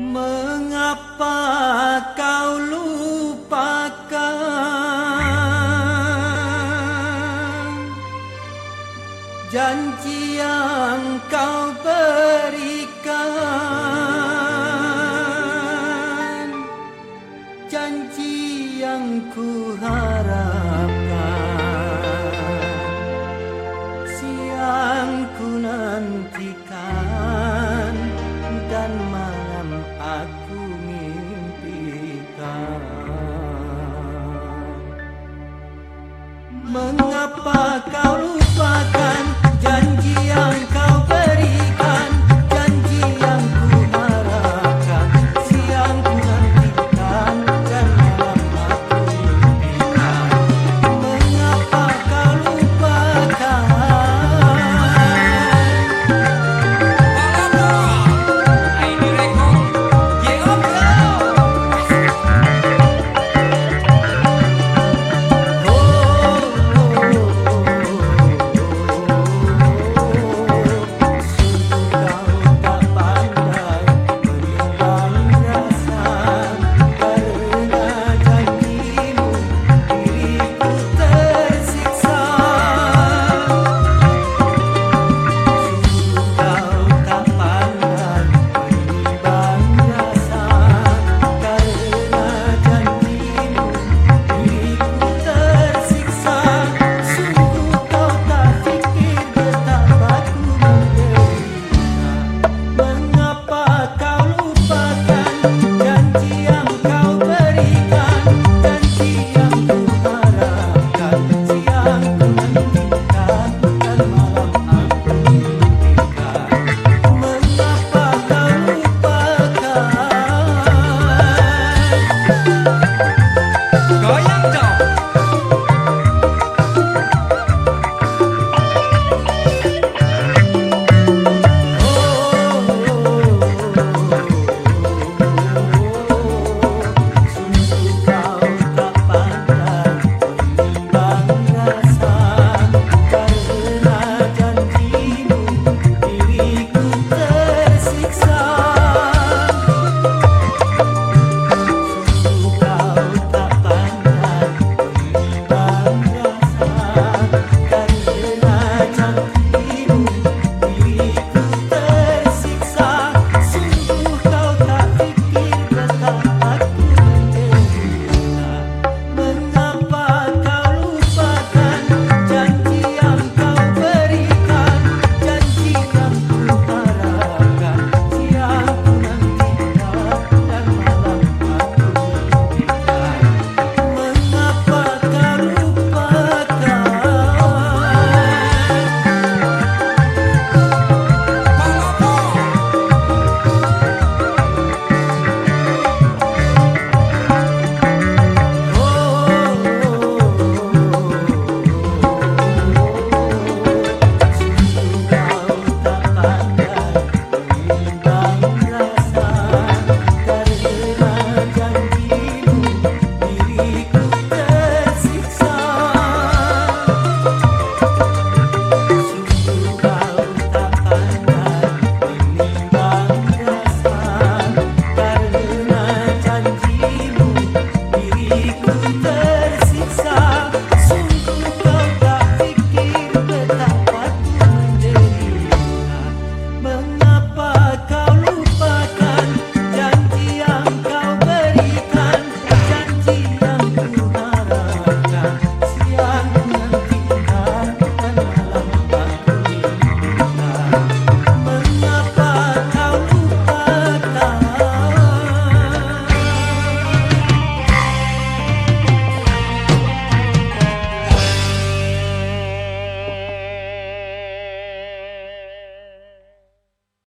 Mengapa kau lupakan Janji yang kau berikan? Janji yang ku harapkan.